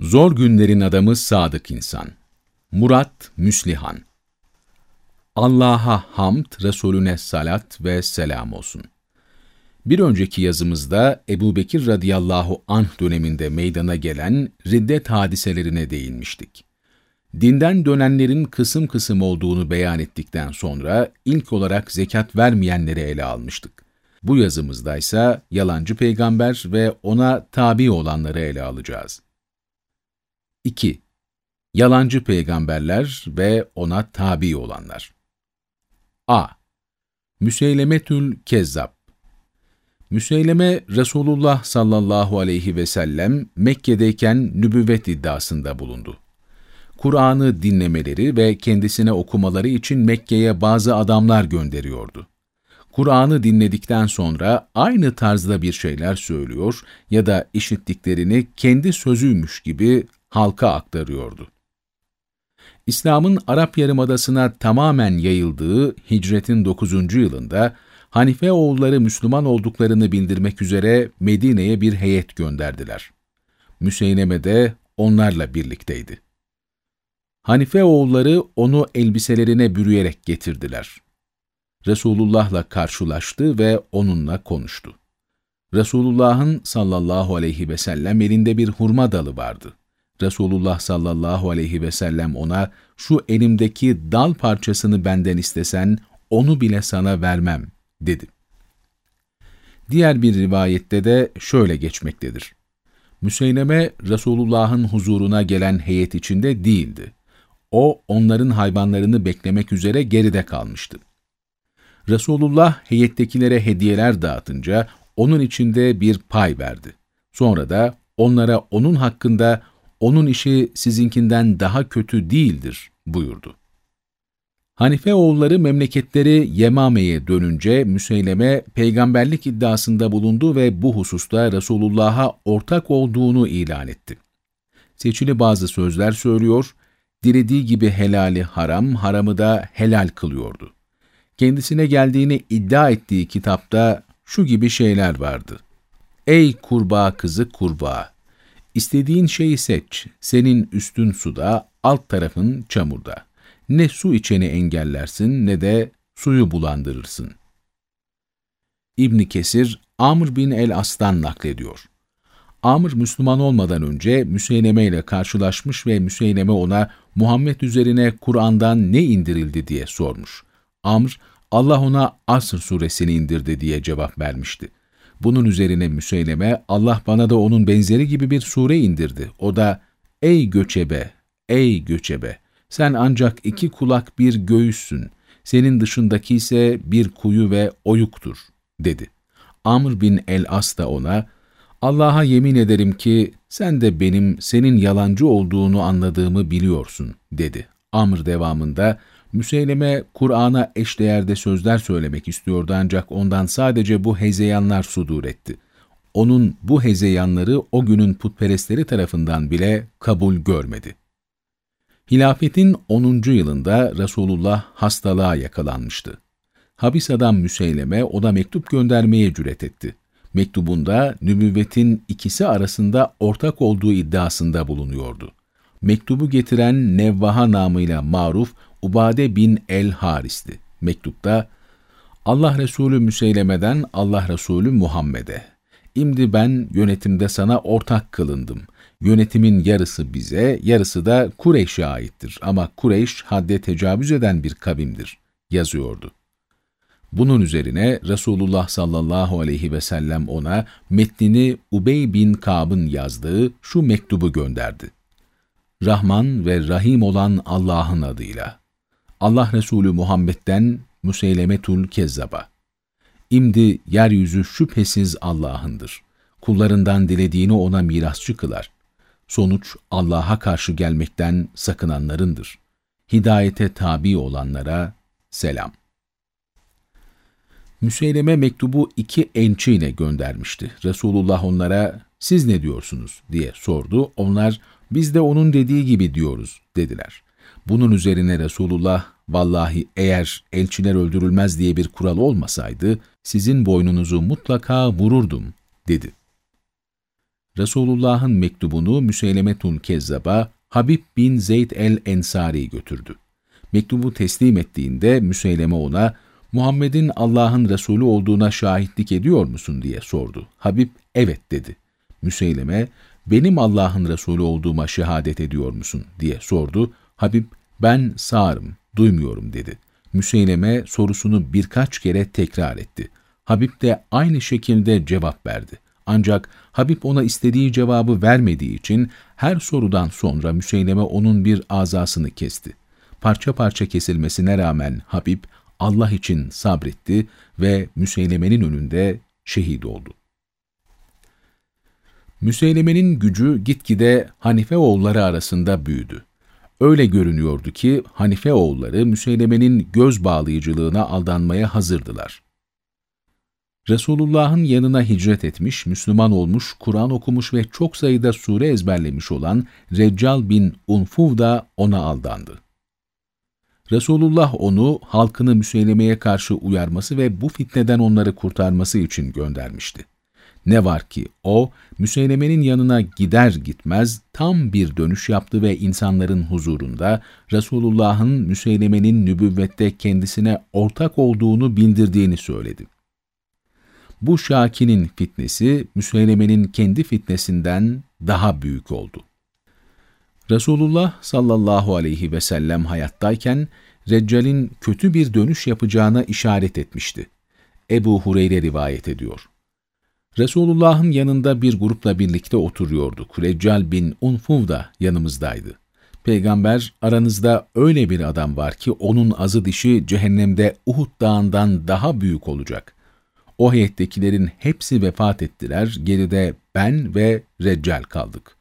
Zor günlerin adamı sadık insan. Murat Müslihan Allah'a hamd, Resulüne salat ve selam olsun. Bir önceki yazımızda Ebu Bekir radıyallahu anh döneminde meydana gelen riddet hadiselerine değinmiştik. Dinden dönenlerin kısım kısım olduğunu beyan ettikten sonra ilk olarak zekat vermeyenleri ele almıştık. Bu yazımızda ise yalancı peygamber ve ona tabi olanları ele alacağız. 2. Yalancı peygamberler ve ona tabi olanlar. A. Müseylemetül Kezzab Müseyleme, Resulullah sallallahu aleyhi ve sellem Mekke'deyken nübüvvet iddiasında bulundu. Kur'an'ı dinlemeleri ve kendisine okumaları için Mekke'ye bazı adamlar gönderiyordu. Kur'an'ı dinledikten sonra aynı tarzda bir şeyler söylüyor ya da işittiklerini kendi sözüymüş gibi halka aktarıyordu. İslam'ın Arap Yarımadası'na tamamen yayıldığı hicretin 9. yılında Hanife oğulları Müslüman olduklarını bildirmek üzere Medine'ye bir heyet gönderdiler. Müseyneme de onlarla birlikteydi. Hanife oğulları onu elbiselerine bürüyerek getirdiler. Resulullah'la karşılaştı ve onunla konuştu. Resulullah'ın sallallahu aleyhi ve sellem elinde bir hurma dalı vardı. Resulullah sallallahu aleyhi ve sellem ona şu elimdeki dal parçasını benden istesen onu bile sana vermem dedi. Diğer bir rivayette de şöyle geçmektedir. Müseyleme Resulullah'ın huzuruna gelen heyet içinde değildi. O onların hayvanlarını beklemek üzere geride kalmıştı. Resulullah heyettekilere hediyeler dağıtınca onun içinde bir pay verdi. Sonra da onlara onun hakkında onun işi sizinkinden daha kötü değildir buyurdu. Hanife oğulları memleketleri Yemame'ye dönünce Müseyleme peygamberlik iddiasında bulundu ve bu hususta Resulullah'a ortak olduğunu ilan etti. Seçili bazı sözler söylüyor, dilediği gibi helali haram, haramı da helal kılıyordu. Kendisine geldiğini iddia ettiği kitapta şu gibi şeyler vardı. Ey kurbağa kızı kurbağa! İstediğin şeyi seç, senin üstün suda, alt tarafın çamurda. Ne su içeni engellersin ne de suyu bulandırırsın. İbn Kesir, Amr bin el-As'tan naklediyor. Amr Müslüman olmadan önce Müseyleme ile karşılaşmış ve Müseyleme ona Muhammed üzerine Kur'an'dan ne indirildi diye sormuş. Amr, Allah ona Asr suresini indirdi diye cevap vermişti. Bunun üzerine Müseyleme, Allah bana da onun benzeri gibi bir sure indirdi. O da, ey göçebe, ey göçebe, sen ancak iki kulak bir göğüssün, senin dışındaki ise bir kuyu ve oyuktur, dedi. Amr bin el-As da ona, Allah'a yemin ederim ki sen de benim senin yalancı olduğunu anladığımı biliyorsun, dedi. Amr devamında, Müseyleme Kur'an'a eşdeğerde sözler söylemek istiyordu ancak ondan sadece bu hezeyanlar sudur etti. Onun bu hezeyanları o günün putperestleri tarafından bile kabul görmedi. Hilafetin 10. yılında Resulullah hastalığa yakalanmıştı. Habis adam Müseyleme ona mektup göndermeye cüret etti. Mektubunda nübüvvetin ikisi arasında ortak olduğu iddiasında bulunuyordu. Mektubu getiren Nevvaha namıyla maruf Ubade bin el-Haris'ti. Mektupta, Allah Resulü Müseyleme'den Allah Resulü Muhammed'e. İmdi ben yönetimde sana ortak kılındım. Yönetimin yarısı bize, yarısı da Kureyş'e aittir. Ama Kureyş hadde tecavüz eden bir kavimdir, yazıyordu. Bunun üzerine Resulullah sallallahu aleyhi ve sellem ona metnini Ubey bin Kab'ın yazdığı şu mektubu gönderdi. Rahman ve Rahim olan Allah'ın adıyla. Allah Resulü Muhammed'den Müseylemetul Kezzaba. İmdi yeryüzü şüphesiz Allah'ındır. Kullarından dilediğini ona mirasçı kılar. Sonuç Allah'a karşı gelmekten sakınanlarındır. Hidayete tabi olanlara selam. Müseyleme mektubu iki ençiyle göndermişti. Resulullah onlara siz ne diyorsunuz diye sordu. Onlar biz de onun dediği gibi diyoruz dediler. Bunun üzerine Resulullah, vallahi eğer elçiler öldürülmez diye bir kural olmasaydı, sizin boynunuzu mutlaka vururdum, dedi. Resulullah'ın mektubunu Müseylemetun Kezzab'a Habib bin Zeyd el-Ensari götürdü. Mektubu teslim ettiğinde Müseyleme ona, Muhammed'in Allah'ın Resulü olduğuna şahitlik ediyor musun diye sordu. Habib, evet dedi. Müseyleme, benim Allah'ın Resulü olduğuma şehadet ediyor musun diye sordu. Habib, ben sağırım, duymuyorum dedi. Müseyleme sorusunu birkaç kere tekrar etti. Habib de aynı şekilde cevap verdi. Ancak Habib ona istediği cevabı vermediği için her sorudan sonra Müseyleme onun bir azasını kesti. Parça parça kesilmesine rağmen Habib Allah için sabretti ve Müseyleme'nin önünde şehit oldu. Müseyleme'nin gücü gitgide Hanife oğulları arasında büyüdü. Öyle görünüyordu ki Hanife oğulları Müseyleme'nin göz bağlayıcılığına aldanmaya hazırdılar. Resulullah'ın yanına hicret etmiş, Müslüman olmuş, Kur'an okumuş ve çok sayıda sure ezberlemiş olan Reccal bin Unfuv da ona aldandı. Resulullah onu halkını Müseyleme'ye karşı uyarması ve bu fitneden onları kurtarması için göndermişti. Ne var ki o, Müseyleme'nin yanına gider gitmez tam bir dönüş yaptı ve insanların huzurunda Resulullah'ın Müseyleme'nin nübüvvette kendisine ortak olduğunu bildirdiğini söyledi. Bu Şaki'nin fitnesi Müseyleme'nin kendi fitnesinden daha büyük oldu. Resulullah sallallahu aleyhi ve sellem hayattayken Reccal'in kötü bir dönüş yapacağına işaret etmişti. Ebu Hureyre rivayet ediyor. Resulullah'ın yanında bir grupla birlikte oturuyorduk. Reccal bin Unfuv da yanımızdaydı. Peygamber, aranızda öyle bir adam var ki onun azı dişi cehennemde Uhud dağından daha büyük olacak. O heyettekilerin hepsi vefat ettiler, geride ben ve Reccal kaldık.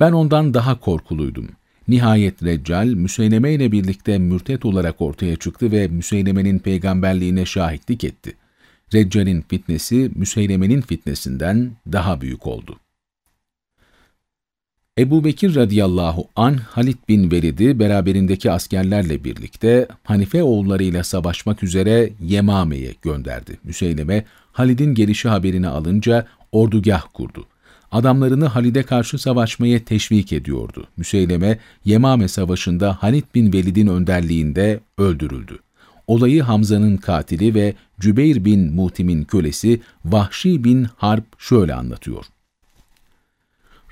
Ben ondan daha korkuluydum. Nihayet Reccal, Müseyleme ile birlikte mürtet olarak ortaya çıktı ve Müseyleme'nin peygamberliğine şahitlik etti. Reccal'in fitnesi, Müseyleme'nin fitnesinden daha büyük oldu. Ebu Bekir radıyallahu an Halid bin Velid'i beraberindeki askerlerle birlikte Hanife oğullarıyla savaşmak üzere Yemame'ye gönderdi. Müseyleme, Halid'in gelişi haberini alınca ordugah kurdu adamlarını Halid'e karşı savaşmaya teşvik ediyordu. Müseyleme, Yemame Savaşı'nda Halid bin Velid'in önderliğinde öldürüldü. Olayı Hamza'nın katili ve Cübeyr bin Mutim'in kölesi Vahşi bin Harp şöyle anlatıyor.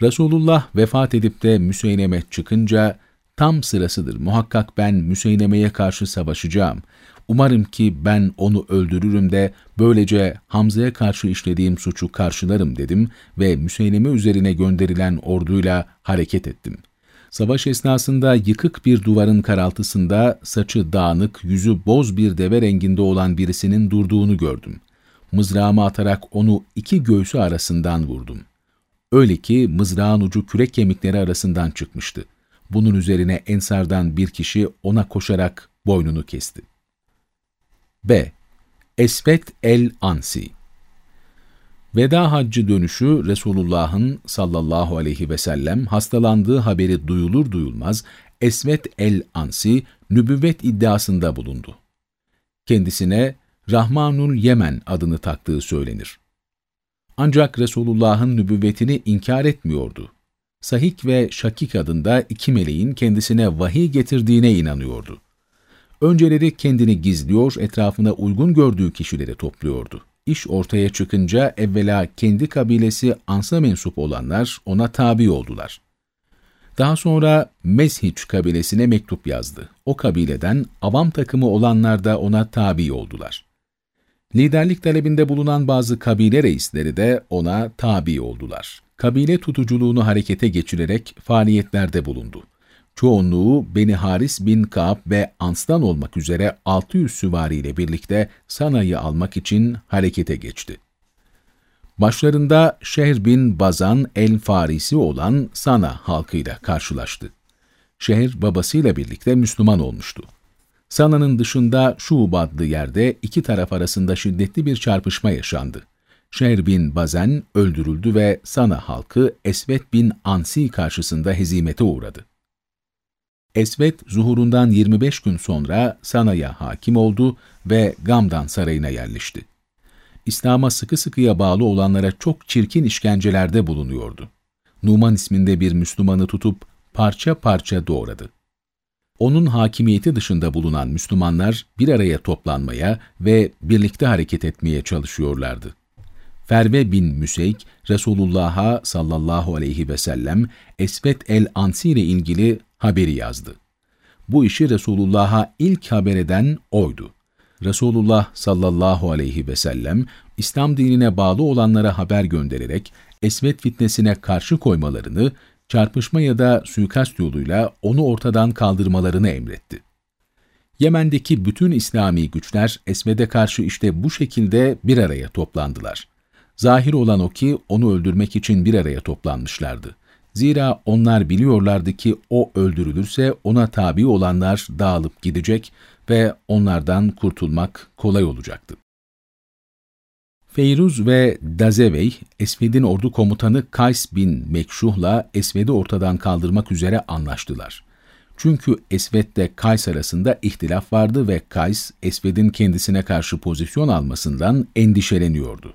Resulullah vefat edip de Müseyleme çıkınca, tam sırasıdır muhakkak ben Müseyleme'ye karşı savaşacağım. Umarım ki ben onu öldürürüm de böylece Hamza'ya karşı işlediğim suçu karşılarım dedim ve Müseyleme üzerine gönderilen orduyla hareket ettim. Savaş esnasında yıkık bir duvarın karaltısında saçı dağınık, yüzü boz bir deve renginde olan birisinin durduğunu gördüm. Mızrağımı atarak onu iki göğsü arasından vurdum. Öyle ki mızrağın ucu kürek kemikleri arasından çıkmıştı. Bunun üzerine Ensardan bir kişi ona koşarak boynunu kesti. B. Esvet el-Ansi Veda haccı dönüşü Resulullah'ın sallallahu aleyhi ve sellem hastalandığı haberi duyulur duyulmaz Esvet el-Ansi nübüvvet iddiasında bulundu. Kendisine Rahmanul Yemen adını taktığı söylenir. Ancak Resulullah'ın nübüvvetini inkar etmiyordu. Sahik ve Şakik adında iki meleğin kendisine vahiy getirdiğine inanıyordu. Önceleri kendini gizliyor, etrafına uygun gördüğü kişileri topluyordu. İş ortaya çıkınca evvela kendi kabilesi Ans'a mensup olanlar ona tabi oldular. Daha sonra Mezhiç kabilesine mektup yazdı. O kabileden avam takımı olanlar da ona tabi oldular. Liderlik talebinde bulunan bazı kabile reisleri de ona tabi oldular. Kabile tutuculuğunu harekete geçirerek faaliyetlerde bulundu. Çoğunluğu Beni Haris bin Kaab ve Ans'tan olmak üzere 600 süvariyle birlikte Sana'yı almak için harekete geçti. Başlarında Şehr bin Bazan el-Farisi olan Sana halkıyla karşılaştı. Şehir babasıyla birlikte Müslüman olmuştu. Sana'nın dışında Şub adlı yerde iki taraf arasında şiddetli bir çarpışma yaşandı. Şehr bin Bazen öldürüldü ve Sana halkı Esvet bin Ansi karşısında hezimete uğradı. Esvet zuhurundan 25 gün sonra Sana'ya hakim oldu ve Gamdan sarayına yerleşti. İslam'a sıkı sıkıya bağlı olanlara çok çirkin işkencelerde bulunuyordu. Numan isminde bir Müslümanı tutup parça parça doğradı. Onun hakimiyeti dışında bulunan Müslümanlar bir araya toplanmaya ve birlikte hareket etmeye çalışıyorlardı. Ferve bin Müseyk, Resulullah'a sallallahu aleyhi ve sellem Esvet el-Ansi ile ilgili haberi yazdı. Bu işi Resulullah'a ilk haber eden oydu. Resulullah sallallahu aleyhi ve sellem, İslam dinine bağlı olanlara haber göndererek Esvet fitnesine karşı koymalarını, çarpışma ya da suikast yoluyla onu ortadan kaldırmalarını emretti. Yemen'deki bütün İslami güçler Esved'e karşı işte bu şekilde bir araya toplandılar. Zahir olan o ki onu öldürmek için bir araya toplanmışlardı. Zira onlar biliyorlardı ki o öldürülürse ona tabi olanlar dağılıp gidecek ve onlardan kurtulmak kolay olacaktı. Feyruz ve Dazevey, Esved'in ordu komutanı Kays bin Mekşuh'la Esved'i ortadan kaldırmak üzere anlaştılar. Çünkü Esved'le Kays arasında ihtilaf vardı ve Kays, Esved'in kendisine karşı pozisyon almasından endişeleniyordu.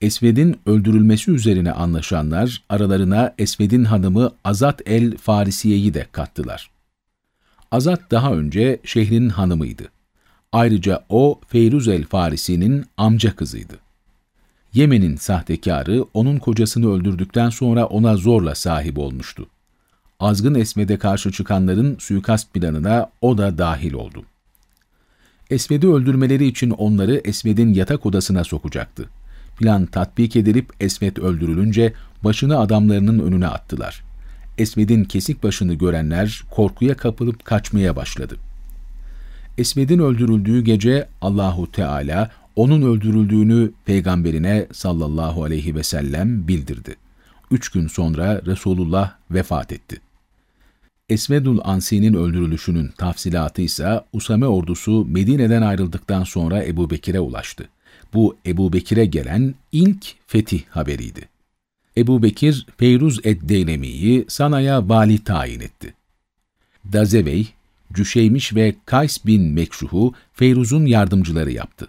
Esved'in öldürülmesi üzerine anlaşanlar aralarına Esved'in hanımı Azat el Farisiye'yi de kattılar. Azat daha önce şehrin hanımıydı. Ayrıca o Feyruz el Farisi'nin amca kızıydı. Yemen'in sahtekarı onun kocasını öldürdükten sonra ona zorla sahip olmuştu. Azgın Esved'e karşı çıkanların suikast planına o da dahil oldu. Esved'i öldürmeleri için onları Esved'in yatak odasına sokacaktı. Plan tatbik edilip Esved öldürülünce başını adamlarının önüne attılar. Esved'in kesik başını görenler korkuya kapılıp kaçmaya başladı. Esved'in öldürüldüğü gece Allahu Teala onun öldürüldüğünü peygamberine sallallahu aleyhi ve sellem bildirdi. Üç gün sonra Resulullah vefat etti. Esvedul Ansi'nin öldürülüşünün tafsilatı ise Usame ordusu Medine'den ayrıldıktan sonra Ebu Bekir'e ulaştı. Bu Ebu Bekir'e gelen ilk fetih haberiydi. Ebu Bekir, Feyruz ed-Deylemi'yi Sana'ya vali tayin etti. Dazevey, Cüşeymiş ve Kays bin Mekşuh'u Feyruz'un yardımcıları yaptı.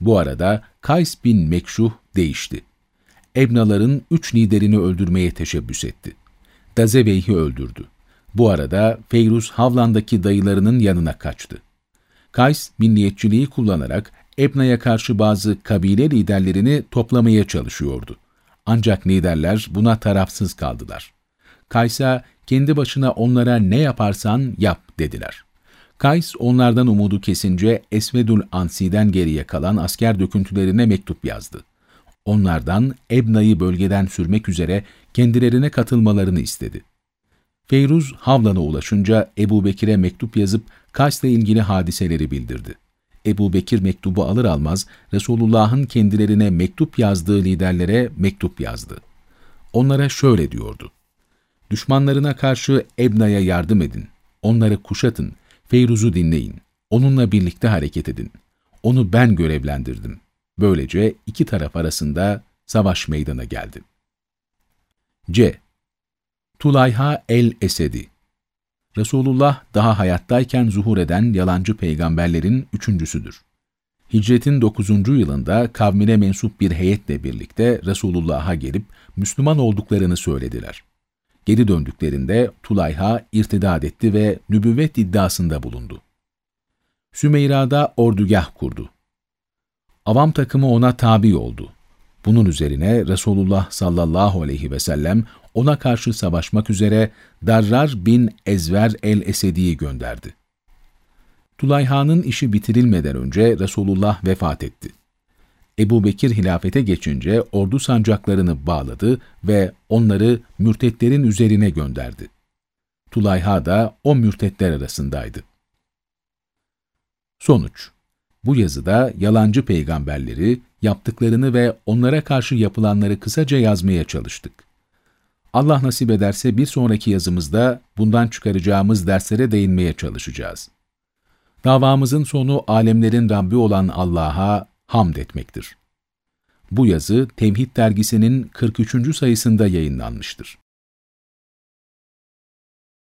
Bu arada Kays bin Mekşuh değişti. Ebnaların üç liderini öldürmeye teşebbüs etti. Dazeveyhi öldürdü. Bu arada Feyruz Havlan'daki dayılarının yanına kaçtı. Kays, milliyetçiliği kullanarak Ebna'ya karşı bazı kabile liderlerini toplamaya çalışıyordu. Ancak liderler buna tarafsız kaldılar. Kays'a kendi başına onlara ne yaparsan yap dediler. Kays onlardan umudu kesince Esvedül Ansi'den geriye kalan asker döküntülerine mektup yazdı. Onlardan Ebna'yı bölgeden sürmek üzere kendilerine katılmalarını istedi. Feyruz Havlan'a ulaşınca Ebu Bekir'e mektup yazıp Kays'la ilgili hadiseleri bildirdi. Ebu Bekir mektubu alır almaz Resulullah'ın kendilerine mektup yazdığı liderlere mektup yazdı. Onlara şöyle diyordu. Düşmanlarına karşı Ebna'ya yardım edin, onları kuşatın, Feyruz'u dinleyin, onunla birlikte hareket edin. Onu ben görevlendirdim. Böylece iki taraf arasında savaş meydana geldi. C. Tulayha el-Esedi Resulullah daha hayattayken zuhur eden yalancı peygamberlerin üçüncüsüdür. Hicretin 9. yılında kavmine mensup bir heyetle birlikte Resulullah'a gelip Müslüman olduklarını söylediler. Geri döndüklerinde Tulayha irtidad etti ve nübüvvet iddiasında bulundu. Sümeyra'da ordugah kurdu. Avam takımı ona tabi oldu. Bunun üzerine Resulullah sallallahu aleyhi ve sellem ona karşı savaşmak üzere Darrar bin Ezver el-Esedi'yi gönderdi. Tulayha'nın işi bitirilmeden önce Resulullah vefat etti. Ebu Bekir hilafete geçince ordu sancaklarını bağladı ve onları mürtetlerin üzerine gönderdi. Tulayha da o mürtetler arasındaydı. Sonuç Bu yazıda yalancı peygamberleri, yaptıklarını ve onlara karşı yapılanları kısaca yazmaya çalıştık. Allah nasip ederse bir sonraki yazımızda bundan çıkaracağımız derslere değinmeye çalışacağız. Davamızın sonu alemlerin Rabbi olan Allah'a hamd etmektir. Bu yazı Tevhid dergisinin 43. sayısında yayınlanmıştır.